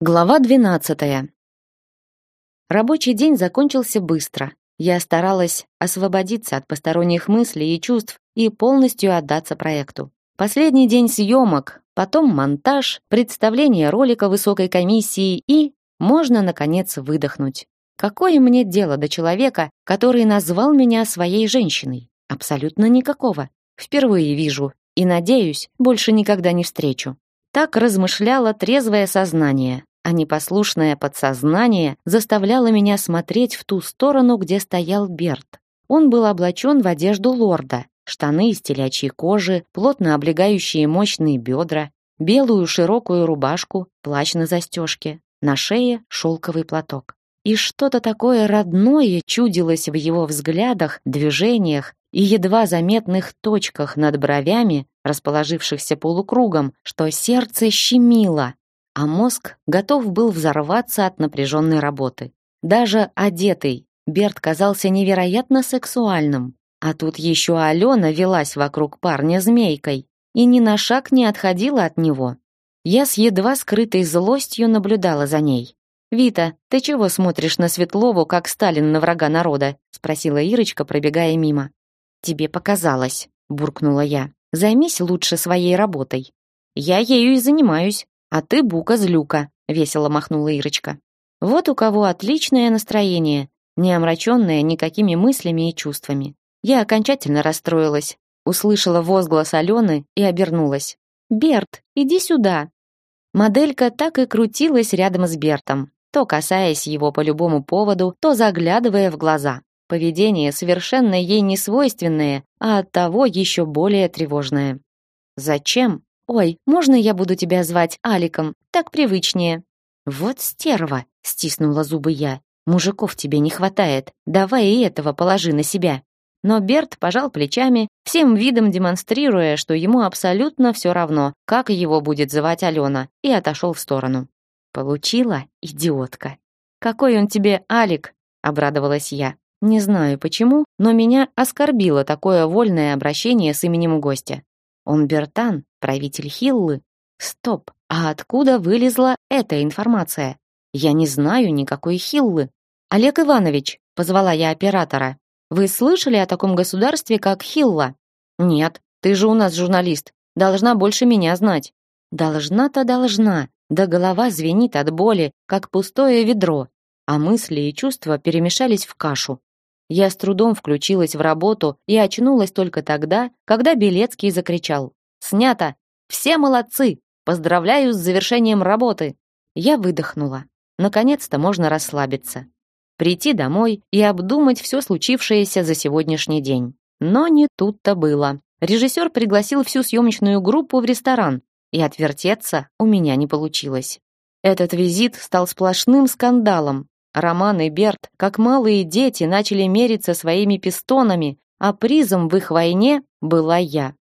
Глава 12. Рабочий день закончился быстро. Я старалась освободиться от посторонних мыслей и чувств и полностью отдаться проекту. Последний день съемок, потом монтаж, представление ролика высокой комиссии и можно наконец выдохнуть. Какое мне дело до человека, который назвал меня своей женщиной? Абсолютно никакого. Впервые вижу и надеюсь, больше никогда не встречу. Так размышляло трезвое сознание, а непослушное подсознание заставляло меня смотреть в ту сторону, где стоял Берт. Он был облачен в одежду лорда, штаны из телячьей кожи, плотно облегающие мощные бедра, белую широкую рубашку, плащ на застежке, на шее шелковый платок. И что-то такое родное чудилось в его взглядах, движениях и едва заметных точках над бровями, расположившихся полукругом, что сердце щемило, а мозг готов был взорваться от напряженной работы. Даже одетый, Берт казался невероятно сексуальным. А тут еще Алена велась вокруг парня змейкой и ни на шаг не отходила от него. Я с едва скрытой злостью наблюдала за ней. «Вита, ты чего смотришь на Светлову, как Сталин на врага народа?» спросила Ирочка, пробегая мимо. «Тебе показалось», — буркнула я. «Займись лучше своей работой». «Я ею и занимаюсь», а ты бука-злюка», — весело махнула Ирочка. Вот у кого отличное настроение, не омраченное никакими мыслями и чувствами. Я окончательно расстроилась, услышала возглас Алены и обернулась. «Берт, иди сюда!» Моделька так и крутилась рядом с Бертом, то касаясь его по любому поводу, то заглядывая в глаза. Поведение совершенно ей не свойственное, а оттого еще более тревожное. «Зачем?» «Ой, можно я буду тебя звать Аликом? Так привычнее». «Вот стерва!» — стиснула зубы я. «Мужиков тебе не хватает. Давай и этого положи на себя». Но Берт пожал плечами, всем видом демонстрируя, что ему абсолютно все равно, как его будет звать Алена, и отошел в сторону. «Получила, идиотка!» «Какой он тебе Алик?» — обрадовалась я. Не знаю почему, но меня оскорбило такое вольное обращение с именем гостя. Он Бертан, правитель Хиллы. Стоп, а откуда вылезла эта информация? Я не знаю никакой Хиллы. Олег Иванович, позвала я оператора. Вы слышали о таком государстве, как Хилла? Нет, ты же у нас журналист. Должна больше меня знать. Должна-то должна. Да голова звенит от боли, как пустое ведро, а мысли и чувства перемешались в кашу. Я с трудом включилась в работу и очнулась только тогда, когда Белецкий закричал. «Снято! Все молодцы! Поздравляю с завершением работы!» Я выдохнула. Наконец-то можно расслабиться. Прийти домой и обдумать все случившееся за сегодняшний день. Но не тут-то было. Режиссер пригласил всю съемочную группу в ресторан, и отвертеться у меня не получилось. Этот визит стал сплошным скандалом, Роман и Берт, как малые дети, начали мериться своими пистонами, а призом в их войне была я.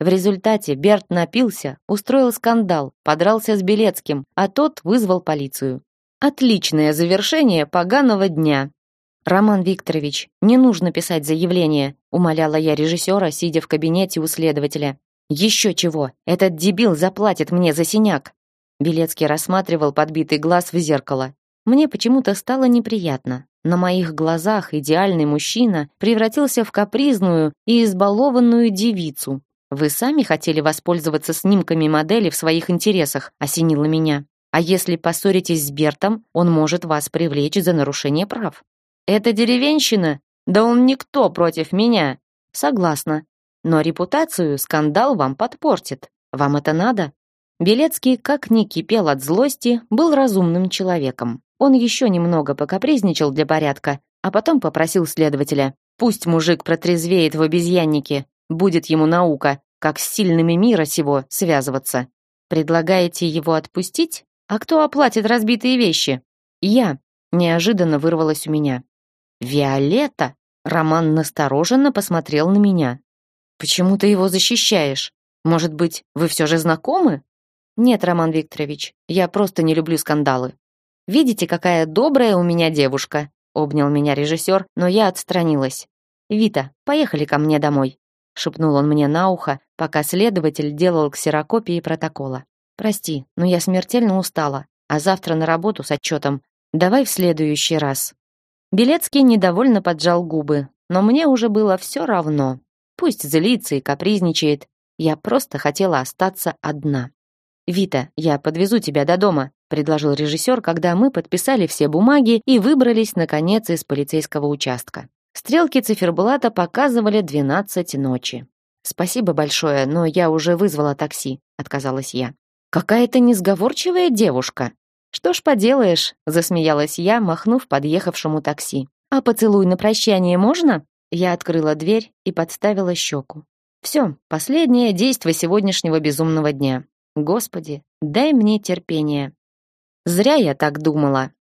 В результате Берт напился, устроил скандал, подрался с Белецким, а тот вызвал полицию. Отличное завершение поганого дня. Роман Викторович, не нужно писать заявление, умоляла я режиссера, сидя в кабинете у следователя. Еще чего? Этот дебил заплатит мне за синяк. Белецкий рассматривал подбитый глаз в зеркало. Мне почему-то стало неприятно. На моих глазах идеальный мужчина превратился в капризную и избалованную девицу. Вы сами хотели воспользоваться снимками модели в своих интересах, осенило меня. А если поссоритесь с Бертом, он может вас привлечь за нарушение прав. Это деревенщина? Да он никто против меня. Согласна. Но репутацию скандал вам подпортит. Вам это надо? Белецкий, как ни кипел от злости, был разумным человеком. Он еще немного покапризничал для порядка, а потом попросил следователя. Пусть мужик протрезвеет в обезьяннике, будет ему наука, как с сильными мира сего связываться. Предлагаете его отпустить? А кто оплатит разбитые вещи? Я. Неожиданно вырвалось у меня. Виолетта? Роман настороженно посмотрел на меня. Почему ты его защищаешь? Может быть, вы все же знакомы? Нет, Роман Викторович, я просто не люблю скандалы. Видите, какая добрая у меня девушка, обнял меня режиссер, но я отстранилась. Вита, поехали ко мне домой, шепнул он мне на ухо, пока следователь делал ксерокопии протокола. Прости, но я смертельно устала, а завтра на работу с отчетом. Давай в следующий раз. Белецкий недовольно поджал губы, но мне уже было все равно. Пусть злится и капризничает. Я просто хотела остаться одна. «Вита, я подвезу тебя до дома», предложил режиссер, когда мы подписали все бумаги и выбрались, наконец, из полицейского участка. Стрелки циферблата показывали 12 ночи. «Спасибо большое, но я уже вызвала такси», — отказалась я. «Какая-то несговорчивая девушка». «Что ж поделаешь», — засмеялась я, махнув подъехавшему такси. «А поцелуй на прощание можно?» Я открыла дверь и подставила щеку. Все, последнее действие сегодняшнего безумного дня. Господи, дай мне терпение. Зря я так думала.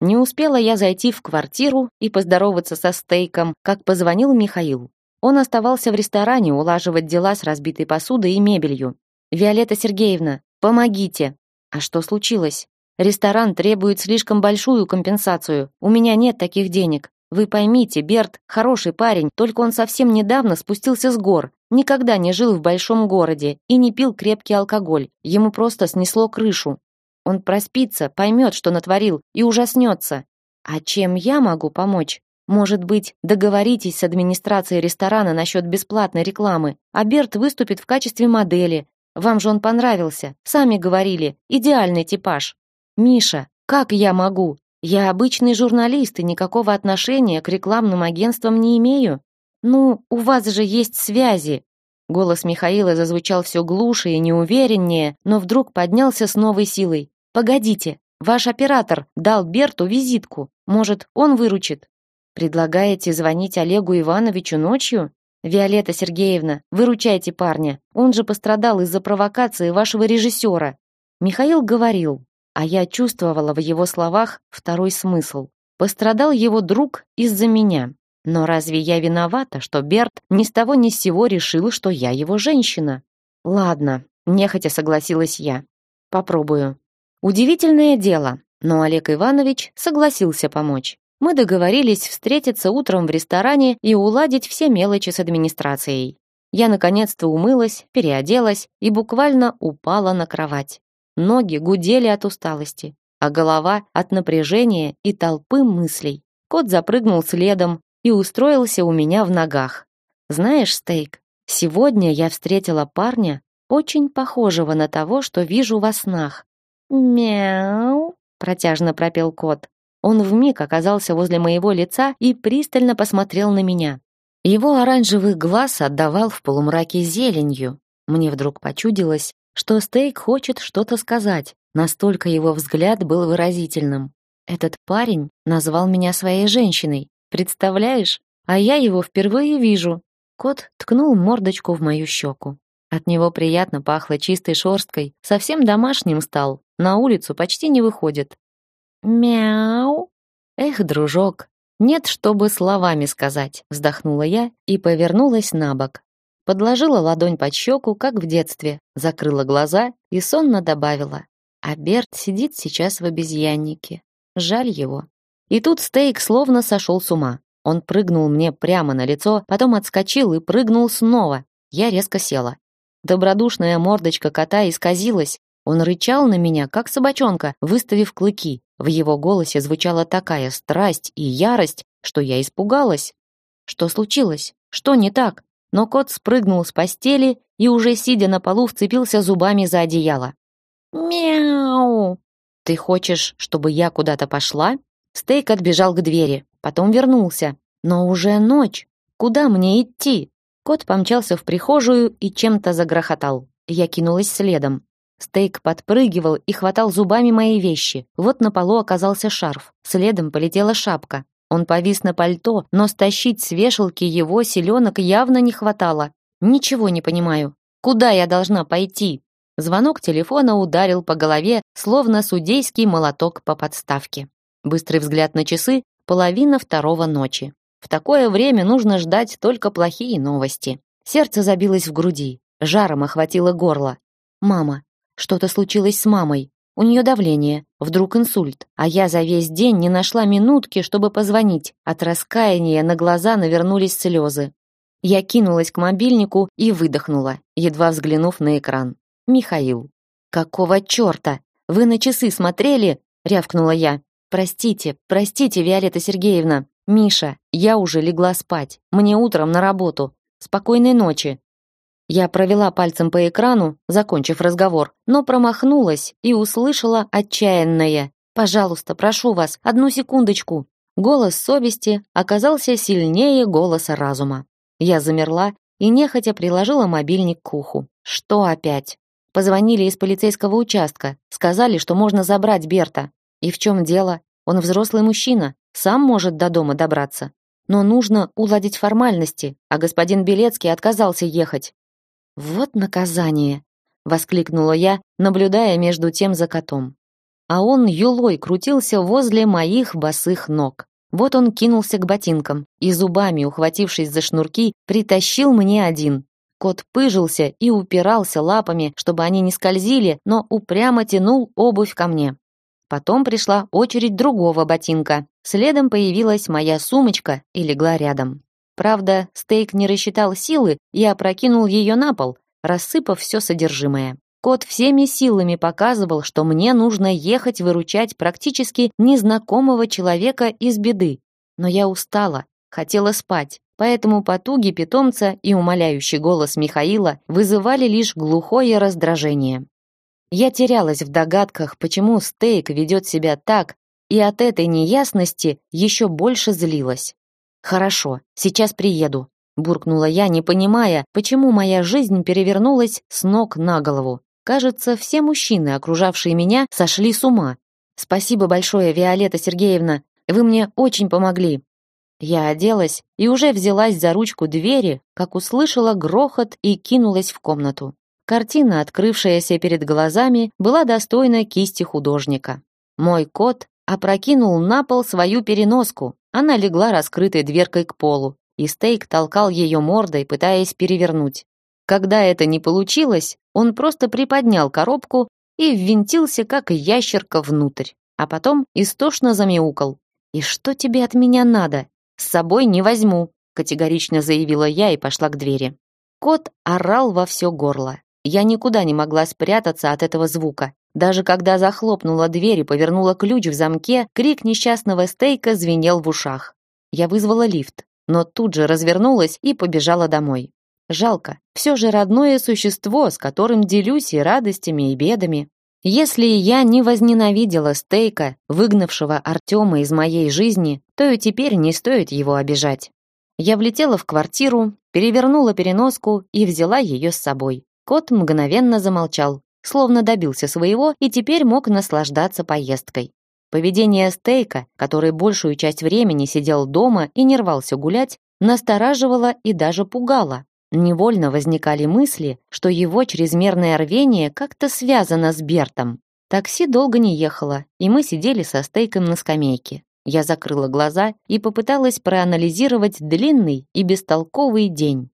Не успела я зайти в квартиру и поздороваться со Стейком, как позвонил Михаил. Он оставался в ресторане улаживать дела с разбитой посудой и мебелью. «Виолетта Сергеевна, помогите!» «А что случилось?» «Ресторан требует слишком большую компенсацию. У меня нет таких денег. Вы поймите, Берт хороший парень, только он совсем недавно спустился с гор, никогда не жил в большом городе и не пил крепкий алкоголь. Ему просто снесло крышу. Он проспится, поймет, что натворил, и ужаснется. А чем я могу помочь? Может быть, договоритесь с администрацией ресторана насчет бесплатной рекламы, а Берт выступит в качестве модели. Вам же он понравился, сами говорили, идеальный типаж. Миша, как я могу? Я обычный журналист и никакого отношения к рекламным агентствам не имею. Ну, у вас же есть связи. Голос Михаила зазвучал все глуше и неувереннее, но вдруг поднялся с новой силой. Погодите, ваш оператор дал Берту визитку. Может, он выручит? Предлагаете звонить Олегу Ивановичу ночью? Виолетта Сергеевна, выручайте парня. Он же пострадал из-за провокации вашего режиссера. Михаил говорил, а я чувствовала в его словах второй смысл. Пострадал его друг из-за меня. Но разве я виновата, что Берт ни с того ни с сего решил, что я его женщина? Ладно, нехотя согласилась я. Попробую. Удивительное дело, но Олег Иванович согласился помочь. Мы договорились встретиться утром в ресторане и уладить все мелочи с администрацией. Я наконец-то умылась, переоделась и буквально упала на кровать. Ноги гудели от усталости, а голова от напряжения и толпы мыслей. Кот запрыгнул следом и устроился у меня в ногах. Знаешь, Стейк, сегодня я встретила парня, очень похожего на того, что вижу во снах. Мяу, протяжно пропел кот. Он вмиг оказался возле моего лица и пристально посмотрел на меня. Его оранжевый глаз отдавал в полумраке зеленью. Мне вдруг почудилось, что Стейк хочет что-то сказать, настолько его взгляд был выразительным. Этот парень назвал меня своей женщиной. Представляешь? А я его впервые вижу. Кот ткнул мордочку в мою щеку. От него приятно пахло чистой шерсткой, совсем домашним стал. На улицу почти не выходит. Мяу. Эх, дружок, нет, чтобы словами сказать, вздохнула я и повернулась на бок. Подложила ладонь под щеку, как в детстве, закрыла глаза и сонно добавила. А Берт сидит сейчас в обезьяннике. Жаль его. И тут Стейк словно сошел с ума. Он прыгнул мне прямо на лицо, потом отскочил и прыгнул снова. Я резко села. Добродушная мордочка кота исказилась. Он рычал на меня, как собачонка, выставив клыки. В его голосе звучала такая страсть и ярость, что я испугалась. Что случилось? Что не так? Но кот спрыгнул с постели и уже сидя на полу вцепился зубами за одеяло. «Мяу!» «Ты хочешь, чтобы я куда-то пошла?» Стейк отбежал к двери, потом вернулся. «Но уже ночь. Куда мне идти?» Кот помчался в прихожую и чем-то загрохотал. Я кинулась следом. Стейк подпрыгивал и хватал зубами мои вещи. Вот на полу оказался шарф. Следом полетела шапка. Он повис на пальто, но стащить с вешалки его селенок явно не хватало. Ничего не понимаю. Куда я должна пойти? Звонок телефона ударил по голове, словно судейский молоток по подставке. Быстрый взгляд на часы — половина второго ночи. В такое время нужно ждать только плохие новости. Сердце забилось в груди, жаром охватило горло. «Мама, что-то случилось с мамой. У нее давление, вдруг инсульт. А я за весь день не нашла минутки, чтобы позвонить. От раскаяния на глаза навернулись слезы. Я кинулась к мобильнику и выдохнула, едва взглянув на экран. Михаил. Какого чёрта? Вы на часы смотрели?» — рявкнула я. «Простите, простите, Виолетта Сергеевна. Миша, я уже легла спать. Мне утром на работу. Спокойной ночи». Я провела пальцем по экрану, закончив разговор, но промахнулась и услышала отчаянное: "Пожалуйста, прошу вас, одну секундочку". Голос совести оказался сильнее голоса разума. Я замерла и нехотя приложила мобильник к уху. Что опять? Позвонили из полицейского участка, сказали, что можно забрать Берта. И в чем дело? Он взрослый мужчина, сам может до дома добраться. Но нужно уладить формальности, а господин Белецкий отказался ехать. Вот наказание, воскликнула я, наблюдая между тем за котом. А он юлой крутился возле моих босых ног. Вот он кинулся к ботинкам и зубами, ухватившись за шнурки, притащил мне один. Кот пыжился и упирался лапами, чтобы они не скользили, но упрямо тянул обувь ко мне. Потом пришла очередь другого ботинка. Следом появилась моя сумочка и легла рядом. Правда, стейк не рассчитал силы и опрокинул ее на пол, рассыпав все содержимое. Кот всеми силами показывал, что мне нужно ехать выручать практически незнакомого человека из беды. Но я устала, хотела спать, поэтому потуги питомца и умоляющий голос Михаила вызывали лишь глухое раздражение. Я терялась в догадках, почему стейк ведет себя так, и от этой неясности еще больше злилась. Хорошо, сейчас приеду, буркнула я, не понимая, почему моя жизнь перевернулась с ног на голову. Кажется, все мужчины, окружавшие меня, сошли с ума. Спасибо большое, Виолетта Сергеевна. Вы мне очень помогли. Я оделась и уже взялась за ручку двери, как услышала грохот и кинулась в комнату. Картина, открывшаяся перед глазами, была достойна кисти художника. Мой кот опрокинул на пол свою переноску, она легла раскрытой дверкой к полу, и Стейк толкал ее мордой, пытаясь перевернуть. Когда это не получилось, он просто приподнял коробку и ввинтился, как ящерка, внутрь, а потом истошно замяукал. «И что тебе от меня надо? С собой не возьму», категорично заявила я и пошла к двери. Кот орал во все горло. Я никуда не могла спрятаться от этого звука. Даже когда захлопнула дверь и повернула ключ в замке, крик несчастного стейка звенел в ушах. Я вызвала лифт, но тут же развернулась и побежала домой. Жалко, все же родное существо, с которым делюсь и радостями, и бедами. Если я не возненавидела стейка, выгнавшего Артема из моей жизни, то и теперь не стоит его обижать. Я влетела в квартиру, перевернула переноску и взяла ее с собой. Кот мгновенно замолчал, словно добился своего и теперь мог наслаждаться поездкой. Поведение Стейка, который большую часть времени сидел дома и не рвался гулять, настораживало и даже пугало. Невольно возникали мысли, что его чрезмерное рвение как-то связано с Бертом. Такси долго не ехало, и мы сидели со Стейком на скамейке. Я закрыла глаза и попыталась проанализировать длинный и бестолковый день.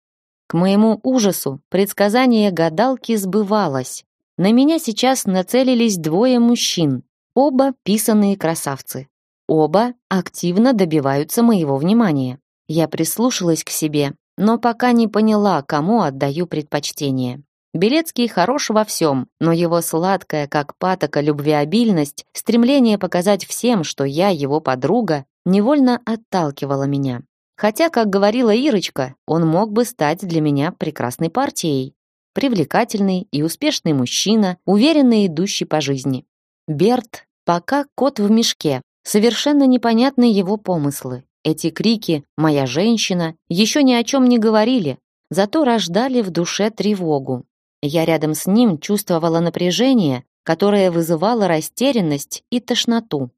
К моему ужасу предсказание гадалки сбывалось. На меня сейчас нацелились двое мужчин, оба писанные красавцы. Оба активно добиваются моего внимания. Я прислушалась к себе, но пока не поняла, кому отдаю предпочтение. Белецкий хорош во всем, но его сладкая, как патока, любвеобильность, стремление показать всем, что я его подруга, невольно отталкивала меня. Хотя, как говорила Ирочка, он мог бы стать для меня прекрасной партией привлекательный и успешный мужчина, уверенно идущий по жизни. Берт пока кот в мешке, совершенно непонятны его помыслы. Эти крики «моя женщина» еще ни о чем не говорили, зато рождали в душе тревогу. Я рядом с ним чувствовала напряжение, которое вызывало растерянность и тошноту.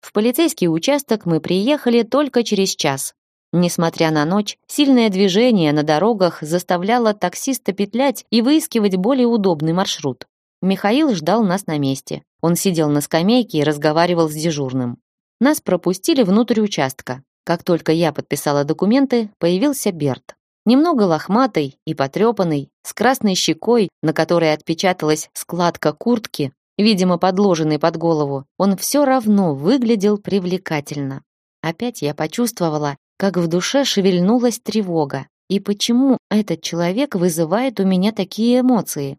В полицейский участок мы приехали только через час, Несмотря на ночь, сильное движение на дорогах заставляло таксиста петлять и выискивать более удобный маршрут. Михаил ждал нас на месте. Он сидел на скамейке и разговаривал с дежурным. Нас пропустили внутрь участка. Как только я подписала документы, появился Берт. Немного лохматый и потрепанный, с красной щекой, на которой отпечаталась складка куртки, видимо, подложенной под голову, он все равно выглядел привлекательно. Опять я почувствовала, как в душе шевельнулась тревога. И почему этот человек вызывает у меня такие эмоции?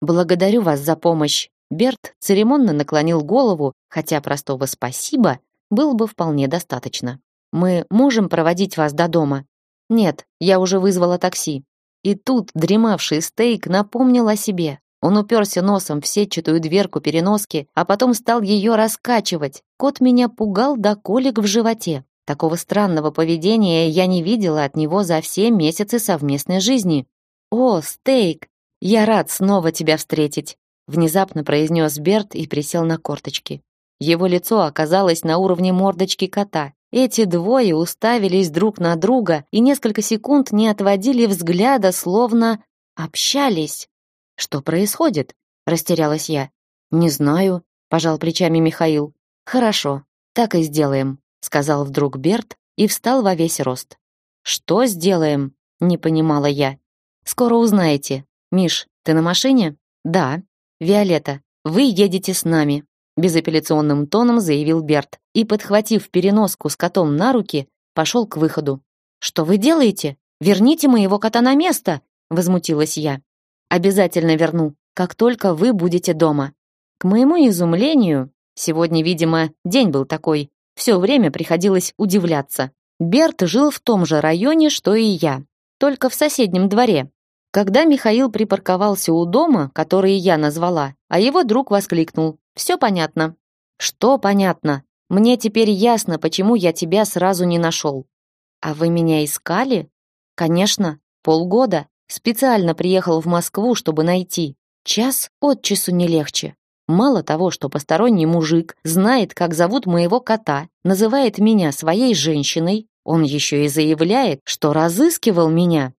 Благодарю вас за помощь, Берт церемонно наклонил голову, хотя простого «спасибо» было бы вполне достаточно. «Мы можем проводить вас до дома?» «Нет, я уже вызвала такси». И тут дремавший стейк напомнил о себе. Он уперся носом в сетчатую дверку переноски, а потом стал ее раскачивать. Кот меня пугал до колик в животе. Такого странного поведения я не видела от него за все месяцы совместной жизни. «О, стейк! Я рад снова тебя встретить!» Внезапно произнес Берт и присел на корточки. Его лицо оказалось на уровне мордочки кота. Эти двое уставились друг на друга и несколько секунд не отводили взгляда, словно общались. Что происходит? растерялась я. Не знаю, пожал плечами Михаил. Хорошо, так и сделаем, сказал вдруг Берт и встал во весь рост. Что сделаем? не понимала я. Скоро узнаете. Миш, ты на машине? Да. Виолетта, вы едете с нами, безапелляционным тоном заявил Берт и, подхватив переноску с котом на руки, пошел к выходу. Что вы делаете? Верните моего кота на место, возмутилась я. Обязательно верну, как только вы будете дома. К моему изумлению, сегодня, видимо, день был такой, все время приходилось удивляться. Берт жил в том же районе, что и я, только в соседнем дворе. Когда Михаил припарковался у дома, который я назвала, а его друг воскликнул: «Все понятно». Что понятно? Мне теперь ясно, почему я тебя сразу не нашел. А вы меня искали? Конечно, полгода. Специально приехал в Москву, чтобы найти. Час от часу не легче. Мало того, что посторонний мужик знает, как зовут моего кота, называет меня своей женщиной, он еще и заявляет, что разыскивал меня.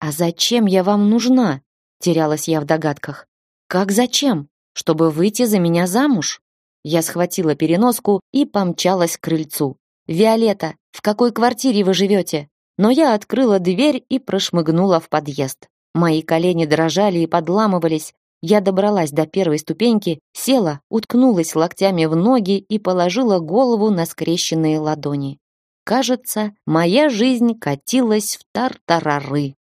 А зачем я вам нужна? Терялась я в догадках. Как зачем? Чтобы выйти за меня замуж? Я схватила переноску и помчалась к крыльцу. Виолетта, в какой квартире вы живете? но я открыла дверь и прошмыгнула в подъезд. Мои колени дрожали и подламывались. Я добралась до первой ступеньки, села, уткнулась локтями в ноги и положила голову на скрещенные ладони. Кажется, моя жизнь катилась в тартарары.